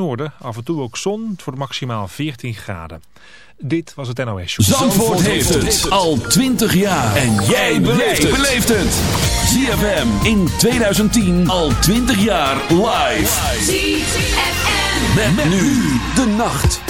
noorden, af en toe ook zon. Het wordt maximaal 14 graden. Dit was het NOS Show. Zandvoort, heeft het al 20 jaar. En jij beleeft het. ZFM in 2010 al 20 jaar live. ZFM. Met, nu de nacht.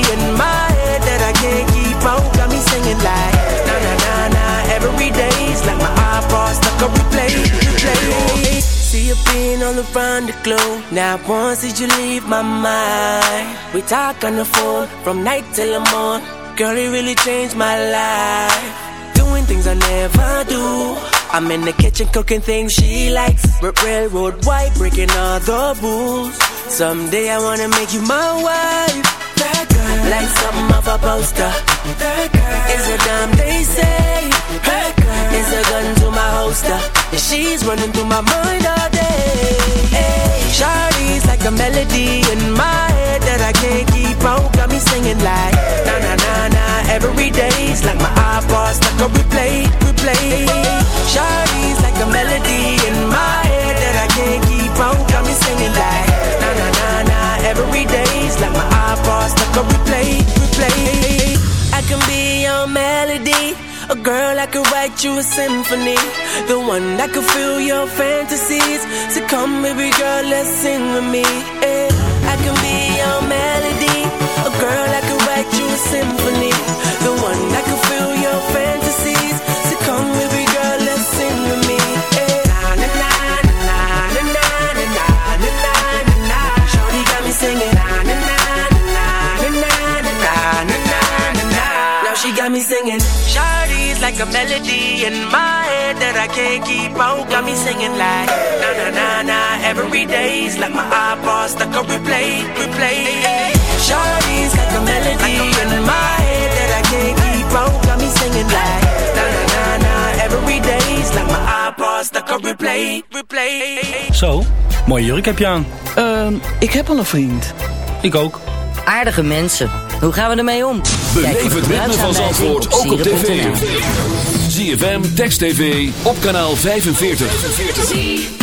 being all around the globe. Now once did you leave my mind? We talk on the phone from night till the morning. Girl, it really changed my life. Doing things I never do. I'm in the kitchen cooking things she likes. Railroad white, breaking all the rules. Someday I wanna make you my wife. That girl, like something off a poster. That girl is a dime they say. A gun to my holster. And she's running through my mind all day. Hey, Shawty's like a melody in my head that I can't keep out. Got me singing like na na na na every day's like my iPod stuck on replay, replay. Shawty's like a melody in my head that I can't keep out. Got me singing like na na na na every day's like my stuck stuck on replay, replay. I can be your melody. A girl I could write you a symphony. The one that could fill your fantasies. So come, baby girl, let's sing with me. Yeah. Melody in my head that I can't keep out. Got me singing like na na na na. Every day's like my iPod stuck on replay, replay. Shawty's like a melody in my head that I can't keep out. Got me singing like na na na na. Every day's like my iPod stuck on replay, replay. Zo, mooie jurk heb je aan. Ehm, ik heb al een vriend. Ik ook. Aardige mensen. Hoe gaan we ermee om? Beleef het ritme van Zandvoort ook op tv. ZFM, Text TV, op kanaal 45.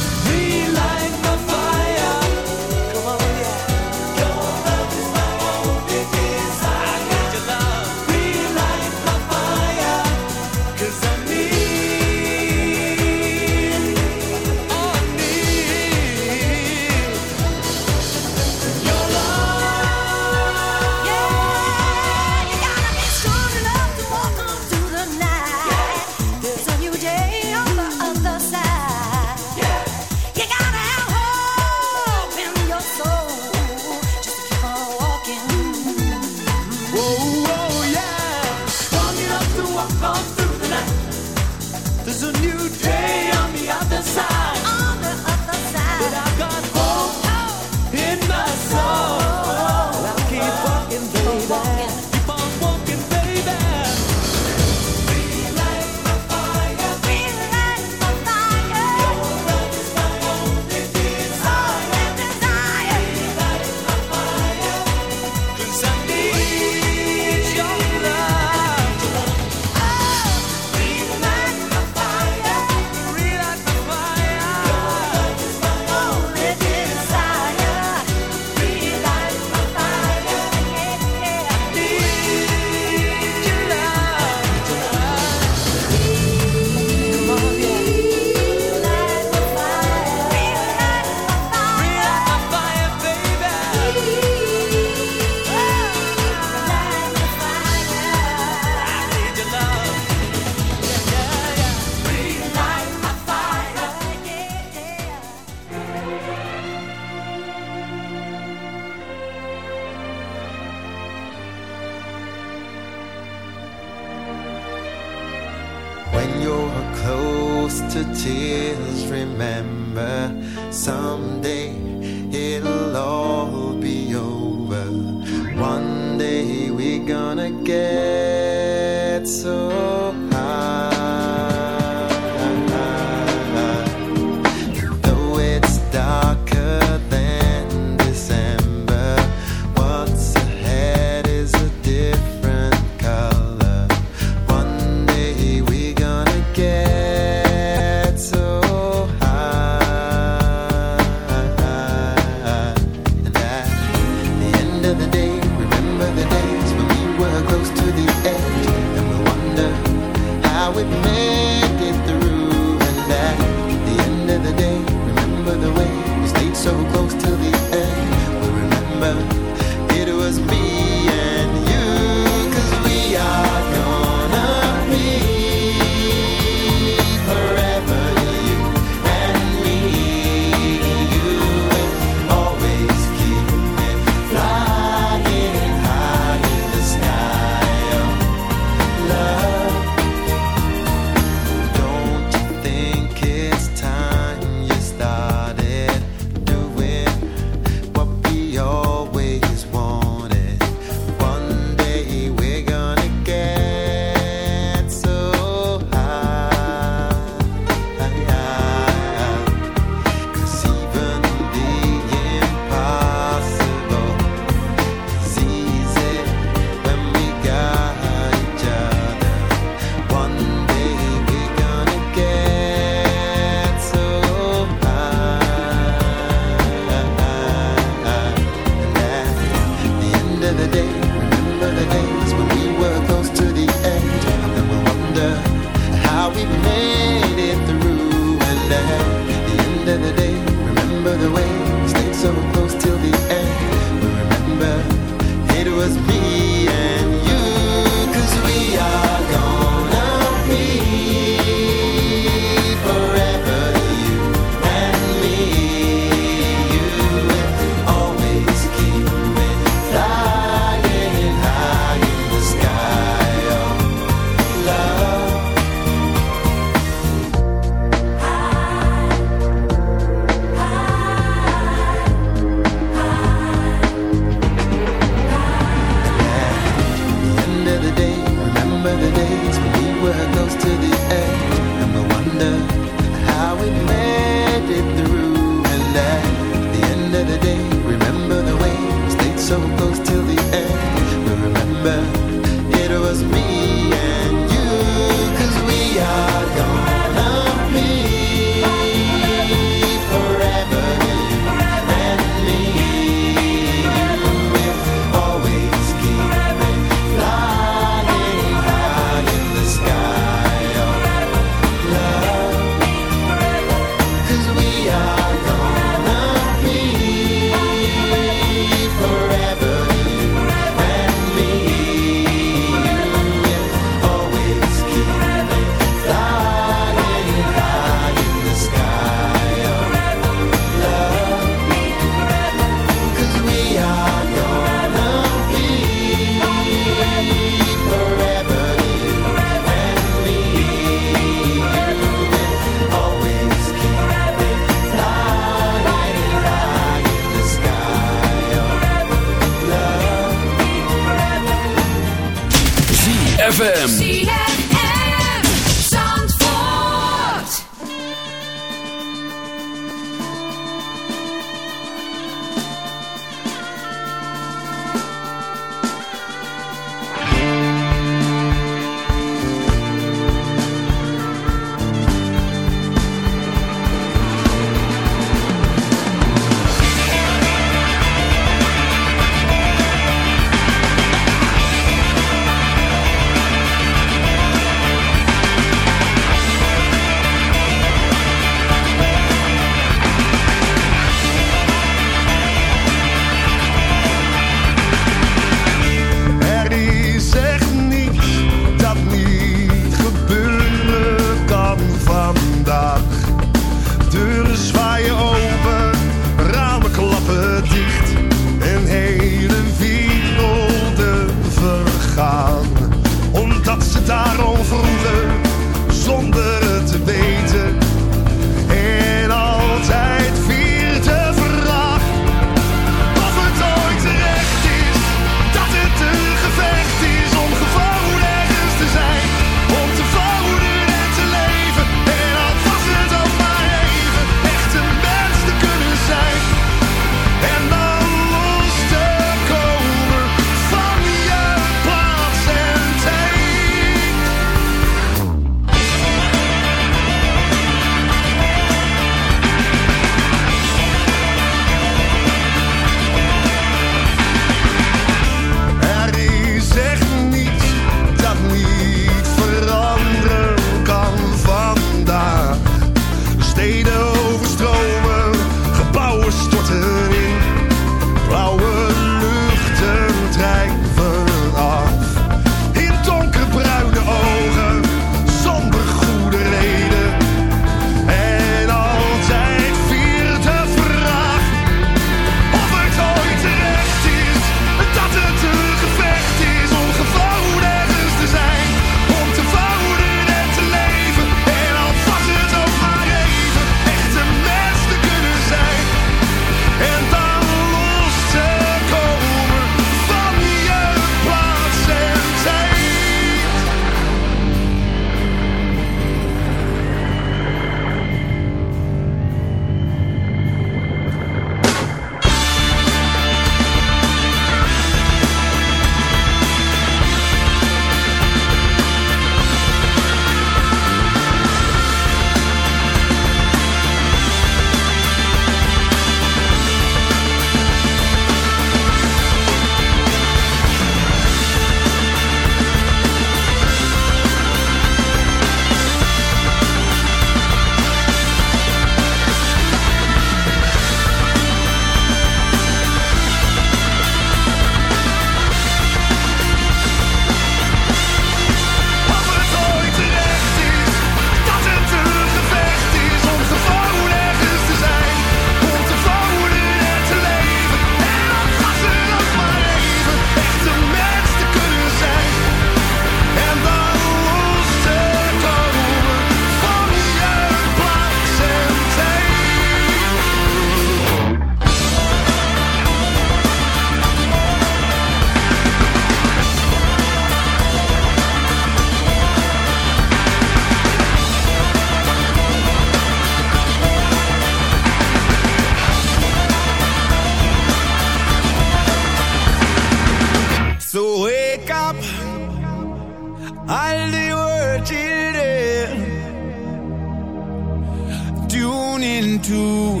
into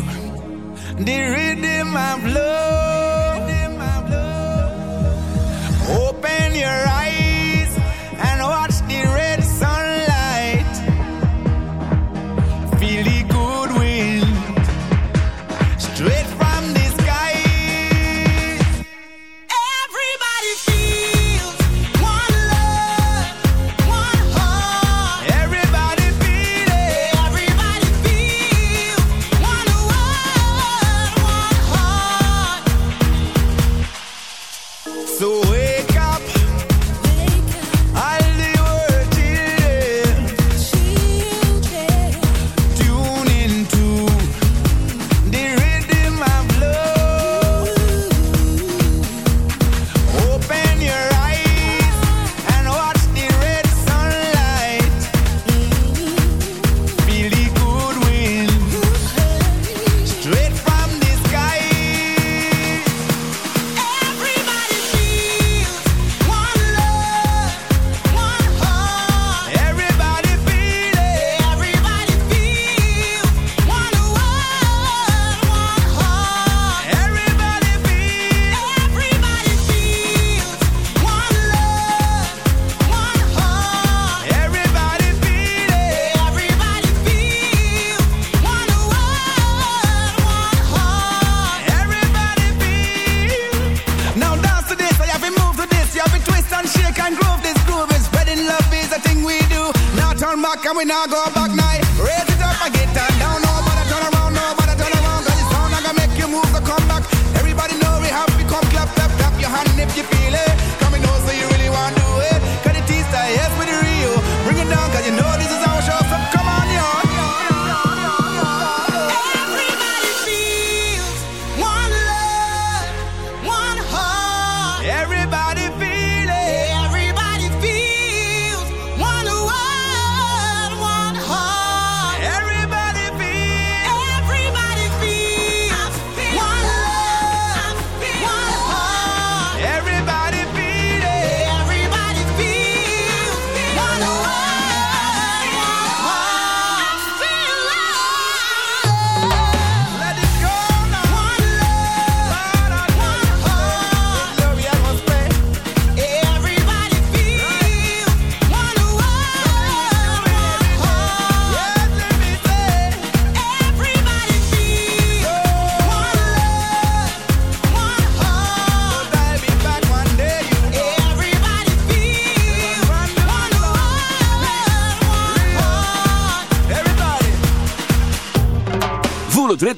the rhythm of love.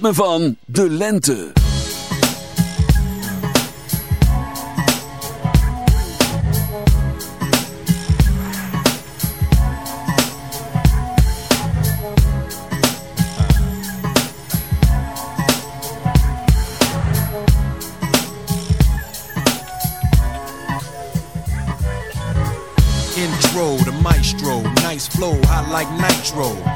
Ritme van de lente. Intro to maestro, nice flow, hot like nitro.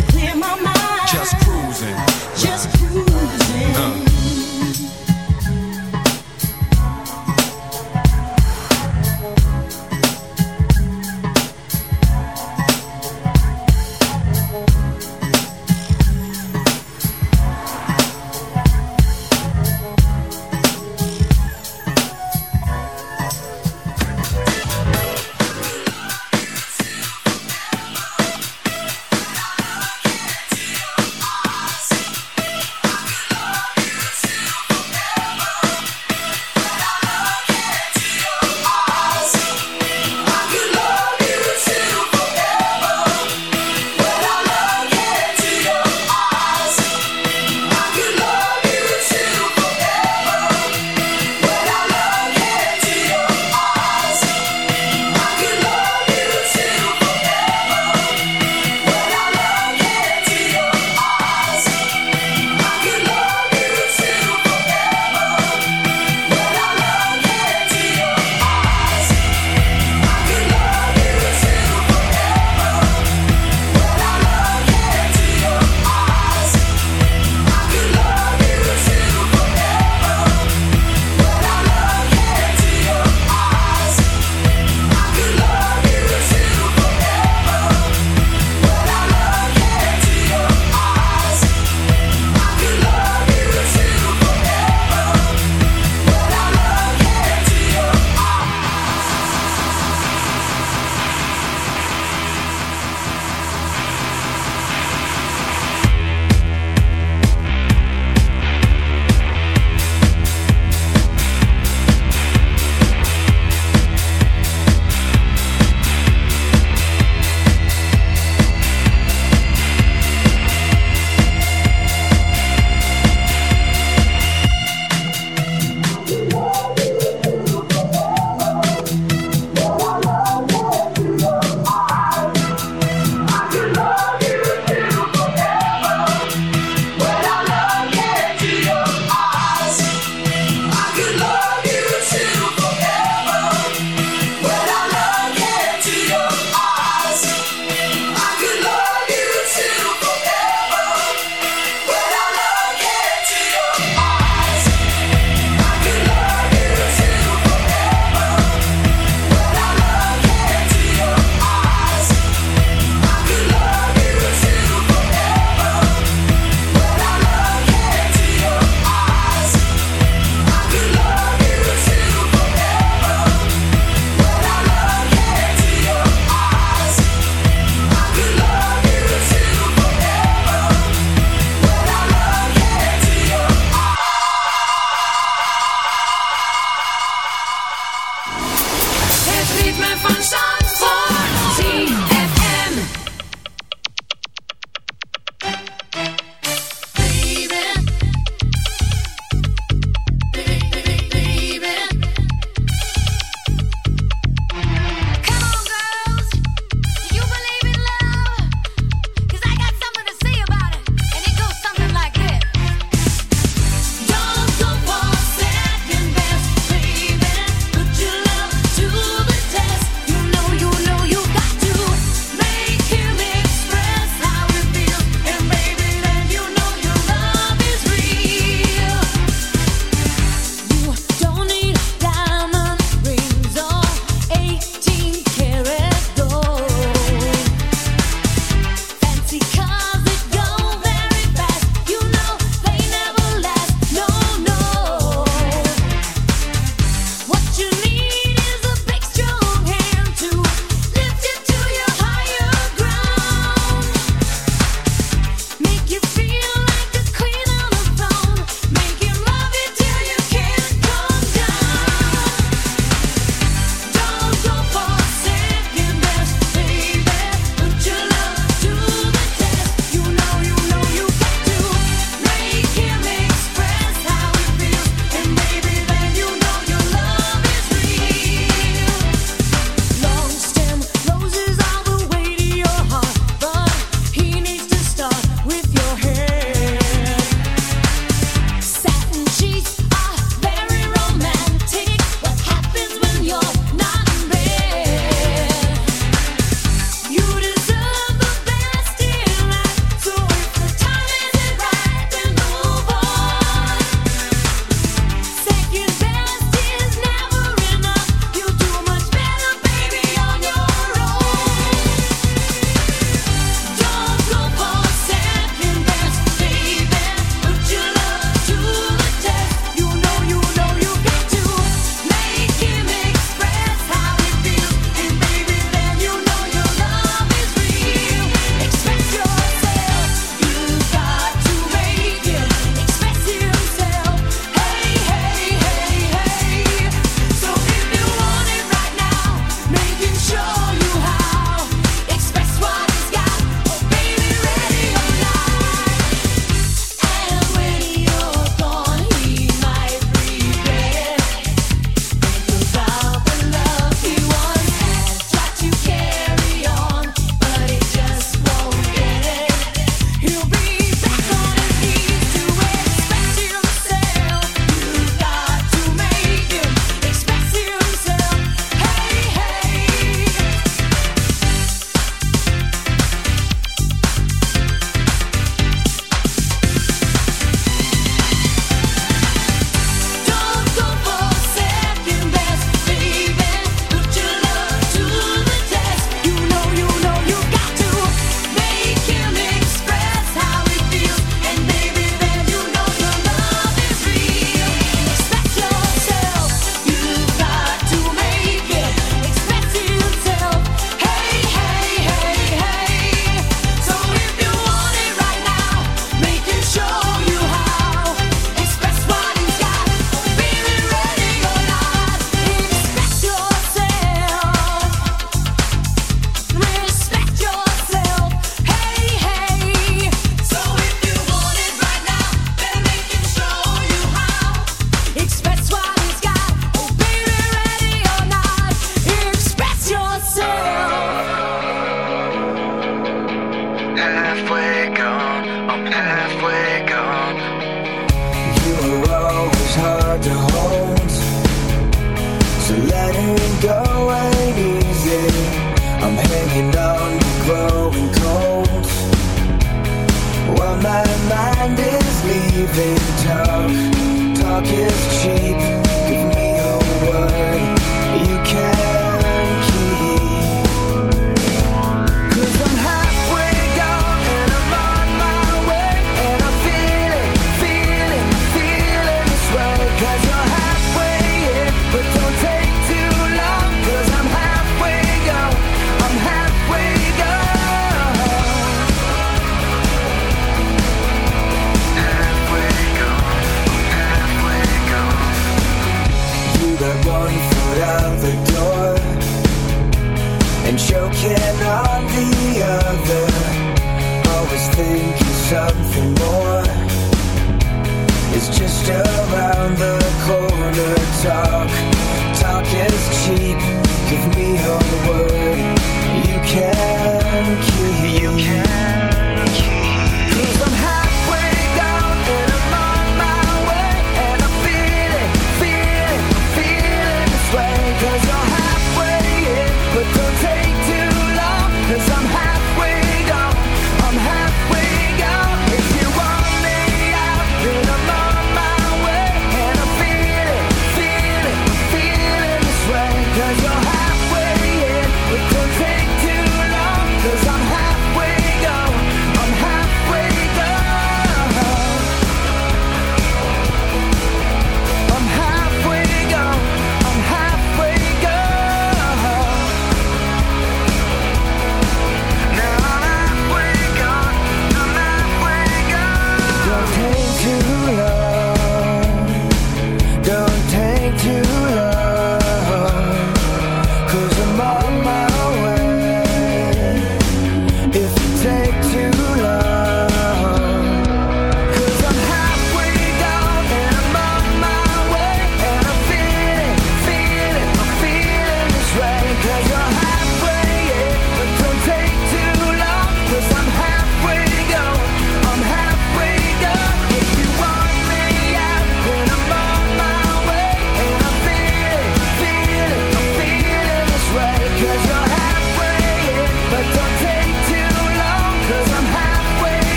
world.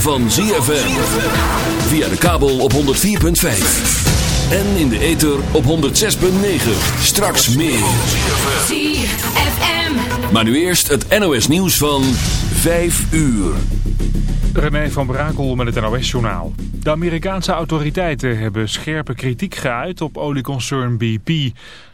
van ZFM. Via de kabel op 104.5. En in de ether op 106.9. Straks meer. ZFM. Maar nu eerst het NOS nieuws van 5 uur. René van Brakel met het NOS-journaal. De Amerikaanse autoriteiten hebben scherpe kritiek geuit op olieconcern BP...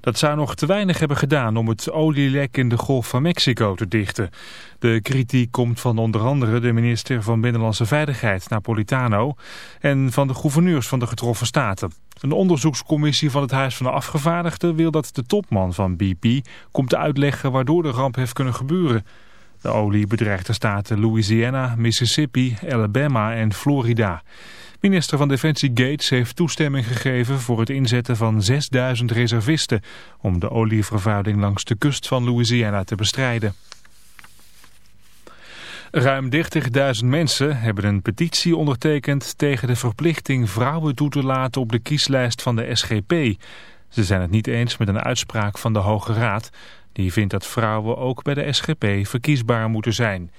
Dat zou nog te weinig hebben gedaan om het olielek in de Golf van Mexico te dichten. De kritiek komt van onder andere de minister van Binnenlandse Veiligheid, Napolitano, en van de gouverneurs van de getroffen staten. Een onderzoekscommissie van het Huis van de Afgevaardigden wil dat de topman van BP komt uitleggen waardoor de ramp heeft kunnen gebeuren. De olie bedreigt de staten Louisiana, Mississippi, Alabama en Florida. Minister van Defensie Gates heeft toestemming gegeven voor het inzetten van 6000 reservisten om de olievervuiling langs de kust van Louisiana te bestrijden. Ruim 30.000 mensen hebben een petitie ondertekend tegen de verplichting vrouwen toe te laten op de kieslijst van de SGP. Ze zijn het niet eens met een uitspraak van de Hoge Raad. Die vindt dat vrouwen ook bij de SGP verkiesbaar moeten zijn.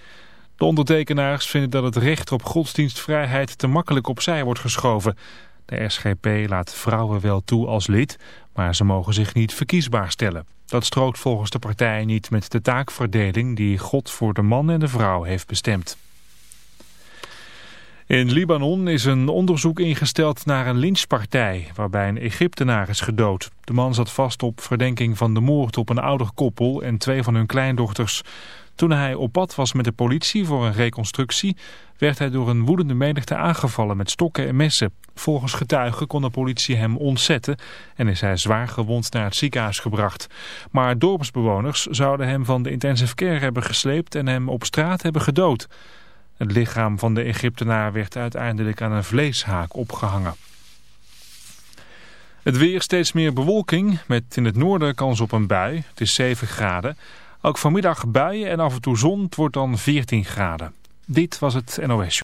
De ondertekenaars vinden dat het recht op godsdienstvrijheid te makkelijk opzij wordt geschoven. De SGP laat vrouwen wel toe als lid, maar ze mogen zich niet verkiesbaar stellen. Dat strookt volgens de partij niet met de taakverdeling die God voor de man en de vrouw heeft bestemd. In Libanon is een onderzoek ingesteld naar een lynchpartij waarbij een Egyptenaar is gedood. De man zat vast op verdenking van de moord op een ouder koppel en twee van hun kleindochters. Toen hij op pad was met de politie voor een reconstructie werd hij door een woedende menigte aangevallen met stokken en messen. Volgens getuigen kon de politie hem ontzetten en is hij zwaar gewond naar het ziekenhuis gebracht. Maar dorpsbewoners zouden hem van de intensive care hebben gesleept en hem op straat hebben gedood. Het lichaam van de Egyptenaar werd uiteindelijk aan een vleeshaak opgehangen. Het weer steeds meer bewolking, met in het noorden kans op een bui. Het is 7 graden. Ook vanmiddag buien en af en toe zon, het wordt dan 14 graden. Dit was het NOS.